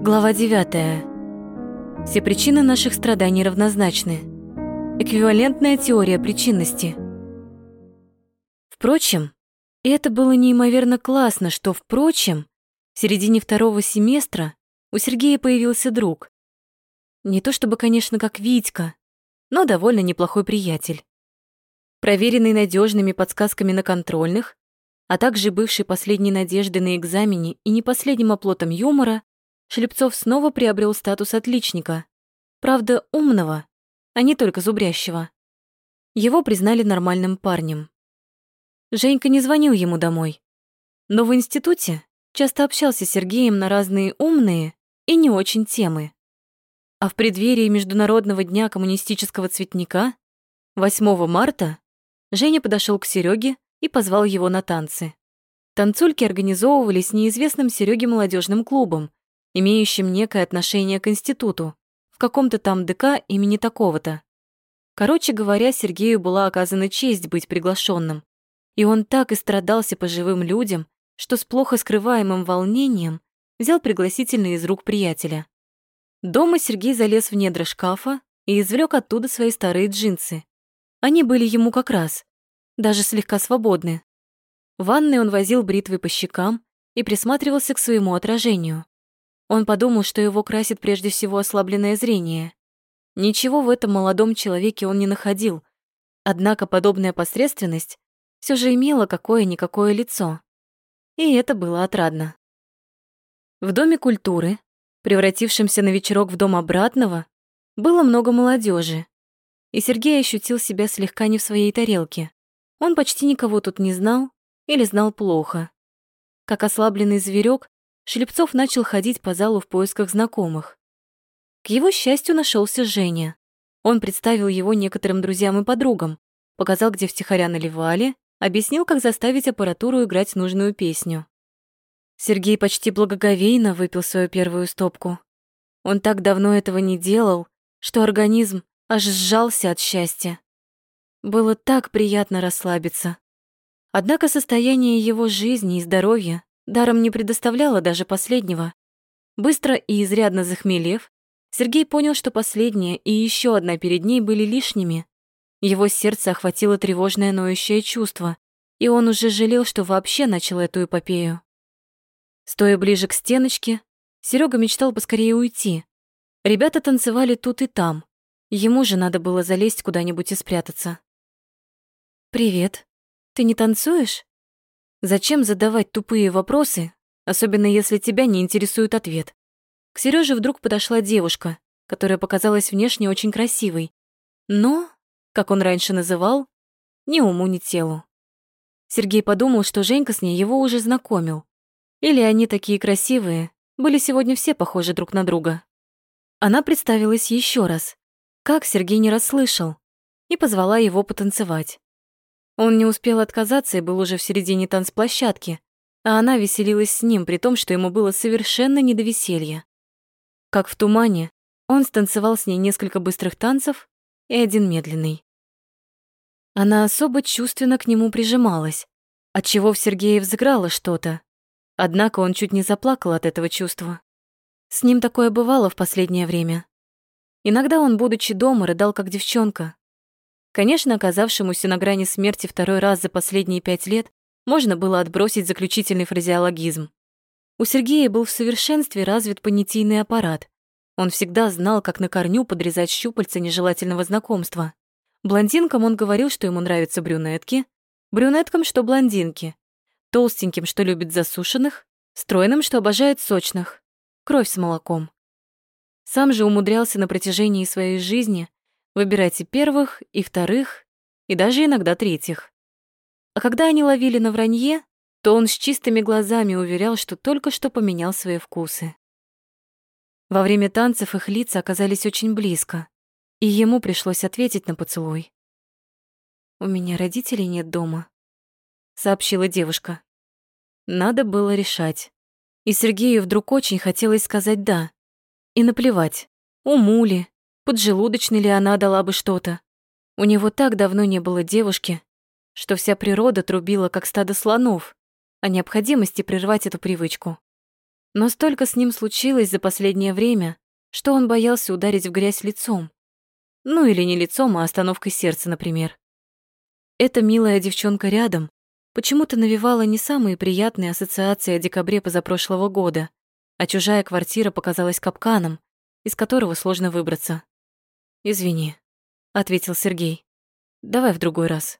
Глава 9. Все причины наших страданий равнозначны. Эквивалентная теория причинности. Впрочем, и это было неимоверно классно, что, впрочем, в середине второго семестра у Сергея появился друг. Не то чтобы, конечно, как Витька, но довольно неплохой приятель. Проверенный надежными подсказками на контрольных, а также бывший последней надеждой на экзамене и не последним оплотом юмора, Шлепцов снова приобрел статус отличника. Правда, умного, а не только зубрящего. Его признали нормальным парнем. Женька не звонил ему домой. Но в институте часто общался с Сергеем на разные умные и не очень темы. А в преддверии Международного дня коммунистического цветника 8 марта Женя подошел к Сереге и позвал его на танцы. Танцульки организовывались неизвестным Сереге молодежным клубом, имеющим некое отношение к институту, в каком-то там ДК имени такого-то. Короче говоря, Сергею была оказана честь быть приглашенным, и он так и страдался по живым людям, что с плохо скрываемым волнением взял пригласительный из рук приятеля. Дома Сергей залез в недра шкафа и извлек оттуда свои старые джинсы. Они были ему как раз, даже слегка свободны. В ванной он возил бритвы по щекам и присматривался к своему отражению. Он подумал, что его красит прежде всего ослабленное зрение. Ничего в этом молодом человеке он не находил, однако подобная посредственность все же имела какое-никакое лицо. И это было отрадно. В Доме культуры, превратившемся на вечерок в Дом обратного, было много молодежи, и Сергей ощутил себя слегка не в своей тарелке. Он почти никого тут не знал или знал плохо. Как ослабленный зверек, Шлепцов начал ходить по залу в поисках знакомых. К его счастью нашелся Женя. Он представил его некоторым друзьям и подругам, показал, где втихаря наливали, объяснил, как заставить аппаратуру играть нужную песню. Сергей почти благоговейно выпил свою первую стопку. Он так давно этого не делал, что организм аж сжался от счастья. Было так приятно расслабиться. Однако состояние его жизни и здоровья даром не предоставляла даже последнего. Быстро и изрядно захмелев, Сергей понял, что последняя и еще одна перед ней были лишними. Его сердце охватило тревожное ноющее чувство, и он уже жалел, что вообще начал эту эпопею. Стоя ближе к стеночке, Серега мечтал поскорее уйти. Ребята танцевали тут и там. Ему же надо было залезть куда-нибудь и спрятаться. «Привет. Ты не танцуешь?» Зачем задавать тупые вопросы, особенно если тебя не интересует ответ? К Сереже вдруг подошла девушка, которая показалась внешне очень красивой, но, как он раньше называл, ни уму, ни телу. Сергей подумал, что Женька с ней его уже знакомил. Или они такие красивые, были сегодня все похожи друг на друга. Она представилась еще раз, как Сергей не расслышал, и позвала его потанцевать. Он не успел отказаться и был уже в середине танцплощадки, а она веселилась с ним, при том, что ему было совершенно не до веселья. Как в тумане, он станцевал с ней несколько быстрых танцев и один медленный. Она особо чувственно к нему прижималась, отчего в Сергее взыграло что-то. Однако он чуть не заплакал от этого чувства. С ним такое бывало в последнее время. Иногда он, будучи дома, рыдал как девчонка, Конечно, оказавшемуся на грани смерти второй раз за последние пять лет можно было отбросить заключительный фразеологизм. У Сергея был в совершенстве развит понятийный аппарат. Он всегда знал, как на корню подрезать щупальца нежелательного знакомства. Блондинкам он говорил, что ему нравятся брюнетки, брюнеткам, что блондинки, толстеньким, что любит засушенных, стройным, что обожает сочных, кровь с молоком. Сам же умудрялся на протяжении своей жизни Выбирать и первых, и вторых, и даже иногда третьих. А когда они ловили на вранье, то он с чистыми глазами уверял, что только что поменял свои вкусы. Во время танцев их лица оказались очень близко, и ему пришлось ответить на поцелуй. «У меня родителей нет дома», — сообщила девушка. Надо было решать. И Сергею вдруг очень хотелось сказать «да». И наплевать, уму ли, поджелудочной ли она дала бы что-то. У него так давно не было девушки, что вся природа трубила, как стадо слонов, о необходимости прервать эту привычку. Но столько с ним случилось за последнее время, что он боялся ударить в грязь лицом. Ну или не лицом, а остановкой сердца, например. Эта милая девчонка рядом почему-то навевала не самые приятные ассоциации о декабре позапрошлого года, а чужая квартира показалась капканом, из которого сложно выбраться. «Извини», — ответил Сергей. «Давай в другой раз».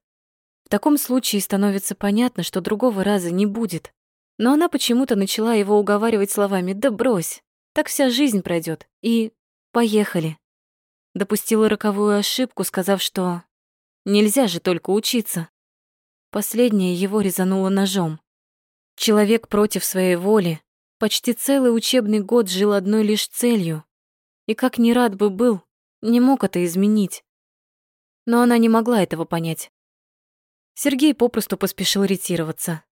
В таком случае становится понятно, что другого раза не будет. Но она почему-то начала его уговаривать словами «да брось, так вся жизнь пройдет и поехали». Допустила роковую ошибку, сказав, что нельзя же только учиться. Последнее его резануло ножом. Человек против своей воли почти целый учебный год жил одной лишь целью. И как не рад бы был, не мог это изменить. Но она не могла этого понять. Сергей попросту поспешил ретироваться.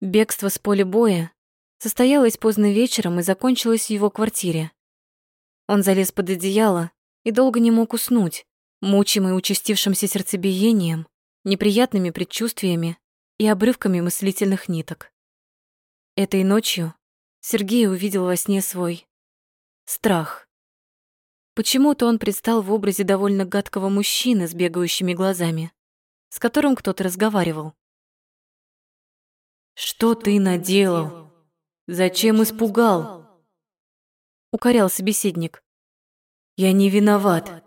Бегство с поля боя состоялось поздно вечером и закончилось в его квартире. Он залез под одеяло и долго не мог уснуть, мучимый участившимся сердцебиением, неприятными предчувствиями и обрывками мыслительных ниток. Этой ночью Сергей увидел во сне свой страх. Почему-то он предстал в образе довольно гадкого мужчины с бегающими глазами с которым кто-то разговаривал. «Что ты наделал? Зачем испугал?» Укорял собеседник. «Я не виноват.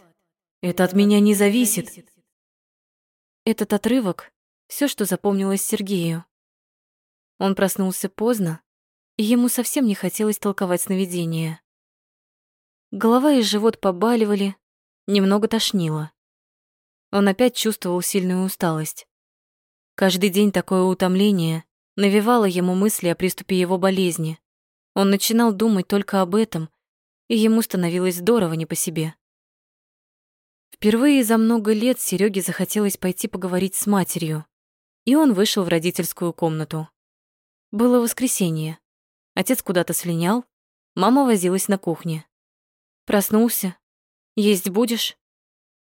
Это от меня не зависит». Этот отрывок — все, что запомнилось Сергею. Он проснулся поздно, и ему совсем не хотелось толковать сновидения. Голова и живот побаливали, немного тошнило. Он опять чувствовал сильную усталость. Каждый день такое утомление навевало ему мысли о приступе его болезни. Он начинал думать только об этом, и ему становилось здорово не по себе. Впервые за много лет Серёге захотелось пойти поговорить с матерью, и он вышел в родительскую комнату. Было воскресенье. Отец куда-то слинял, мама возилась на кухне. Проснулся. Есть будешь?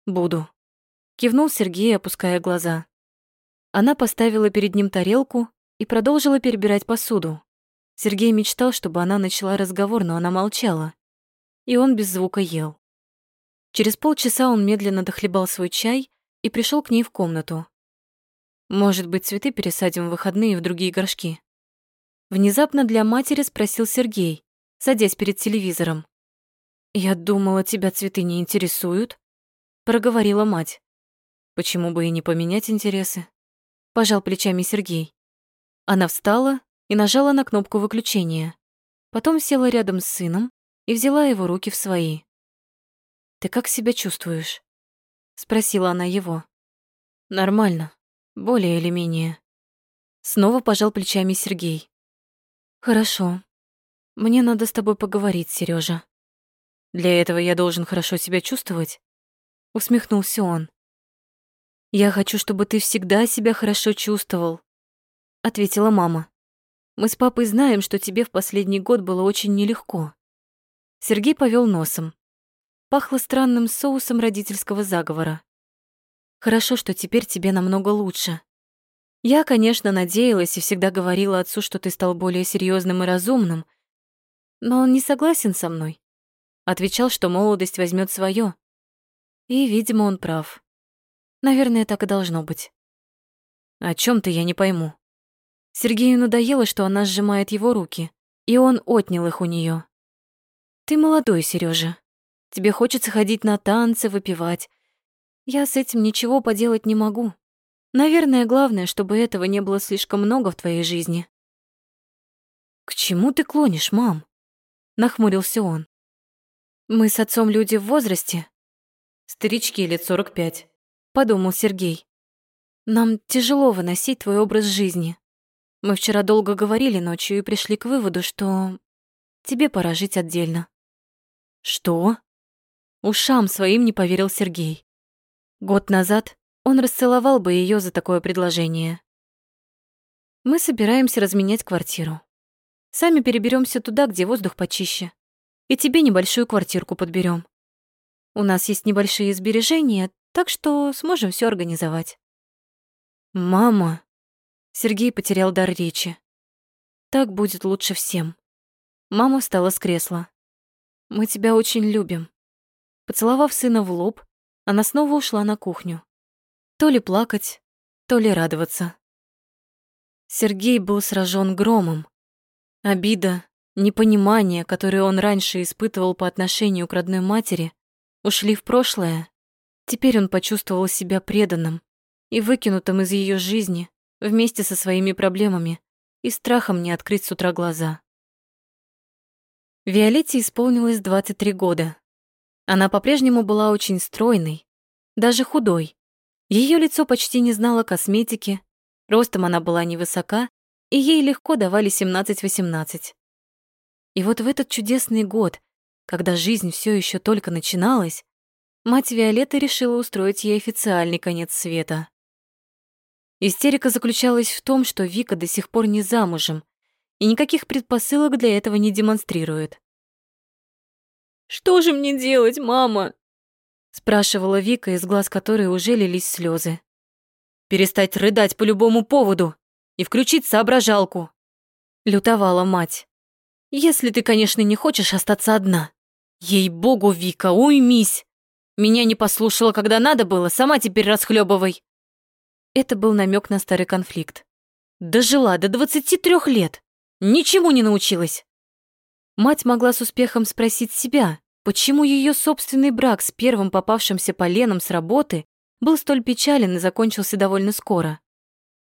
Буду. Кивнул Сергей, опуская глаза. Она поставила перед ним тарелку и продолжила перебирать посуду. Сергей мечтал, чтобы она начала разговор, но она молчала. И он без звука ел. Через полчаса он медленно дохлебал свой чай и пришел к ней в комнату. «Может быть, цветы пересадим в выходные в другие горшки?» Внезапно для матери спросил Сергей, садясь перед телевизором. «Я думала, тебя цветы не интересуют», — проговорила мать. Почему бы и не поменять интересы? Пожал плечами Сергей. Она встала и нажала на кнопку выключения. Потом села рядом с сыном и взяла его руки в свои. «Ты как себя чувствуешь?» Спросила она его. «Нормально, более или менее». Снова пожал плечами Сергей. «Хорошо. Мне надо с тобой поговорить, Сережа. Для этого я должен хорошо себя чувствовать?» Усмехнулся он. «Я хочу, чтобы ты всегда себя хорошо чувствовал», — ответила мама. «Мы с папой знаем, что тебе в последний год было очень нелегко». Сергей повел носом. Пахло странным соусом родительского заговора. «Хорошо, что теперь тебе намного лучше. Я, конечно, надеялась и всегда говорила отцу, что ты стал более серьезным и разумным, но он не согласен со мной. Отвечал, что молодость возьмет свое. И, видимо, он прав. Наверное, так и должно быть. О чем ты, я не пойму. Сергею надоело, что она сжимает его руки, и он отнял их у нее. Ты молодой, Сережа. Тебе хочется ходить на танцы, выпивать. Я с этим ничего поделать не могу. Наверное, главное, чтобы этого не было слишком много в твоей жизни. К чему ты клонишь, мам? Нахмурился он. Мы с отцом люди в возрасте. Старички лет сорок пять подумал Сергей. Нам тяжело выносить твой образ жизни. Мы вчера долго говорили ночью и пришли к выводу, что тебе пора жить отдельно. Что? Ушам своим не поверил Сергей. Год назад он расцеловал бы ее за такое предложение. Мы собираемся разменять квартиру. Сами переберемся туда, где воздух почище. И тебе небольшую квартирку подберем. У нас есть небольшие сбережения, так что сможем все организовать. Мама. Сергей потерял дар речи. Так будет лучше всем. Мама встала с кресла. «Мы тебя очень любим». Поцеловав сына в лоб, она снова ушла на кухню. То ли плакать, то ли радоваться. Сергей был сражен громом. Обида, непонимание, которое он раньше испытывал по отношению к родной матери, ушли в прошлое. Теперь он почувствовал себя преданным и выкинутым из ее жизни вместе со своими проблемами и страхом не открыть с утра глаза. Виолетте исполнилось 23 года. Она по-прежнему была очень стройной, даже худой. Ее лицо почти не знало косметики, ростом она была невысока, и ей легко давали 17-18. И вот в этот чудесный год, когда жизнь все еще только начиналась, мать Виолетты решила устроить ей официальный конец света. Истерика заключалась в том, что Вика до сих пор не замужем и никаких предпосылок для этого не демонстрирует. «Что же мне делать, мама?» спрашивала Вика, из глаз которой уже лились слезы. «Перестать рыдать по любому поводу и включить соображалку», лютовала мать. Если ты, конечно, не хочешь остаться одна. Ей-богу, Вика, уймись. Меня не послушала, когда надо было, сама теперь расхлебывай. Это был намек на старый конфликт. Дожила до 23 лет. Ничему не научилась. Мать могла с успехом спросить себя, почему ее собственный брак с первым попавшимся поленом с работы был столь печален и закончился довольно скоро.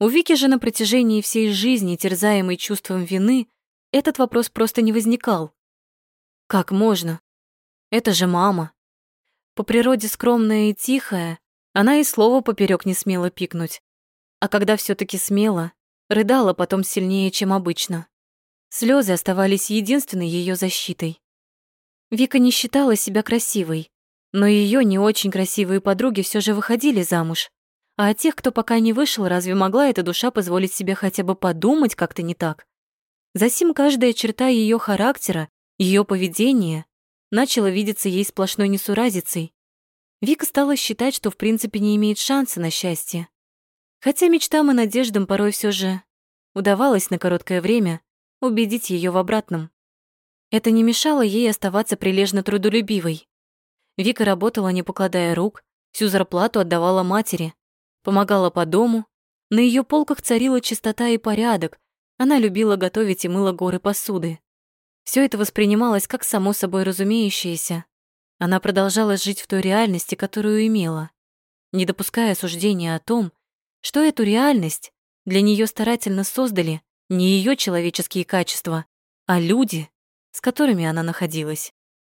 У Вики же на протяжении всей жизни, терзаемой чувством вины, этот вопрос просто не возникал. Как можно? Это же мама. По природе скромная и тихая, она и слова поперек не смела пикнуть. А когда все таки смела, рыдала потом сильнее, чем обычно. Слезы оставались единственной ее защитой. Вика не считала себя красивой, но ее не очень красивые подруги все же выходили замуж. А от тех, кто пока не вышел, разве могла эта душа позволить себе хотя бы подумать как-то не так? Засим каждая черта ее характера, ее поведения начала видеться ей сплошной несуразицей. Вика стала считать, что в принципе не имеет шанса на счастье. Хотя мечтам и надеждам порой все же удавалось на короткое время убедить ее в обратном. Это не мешало ей оставаться прилежно трудолюбивой. Вика работала, не покладая рук, всю зарплату отдавала матери, помогала по дому, на ее полках царила чистота и порядок, она любила готовить и мыла горы посуды. Все это воспринималось как само собой разумеющееся. Она продолжала жить в той реальности, которую имела, не допуская осуждения о том, что эту реальность для нее старательно создали не ее человеческие качества, а люди, с которыми она находилась.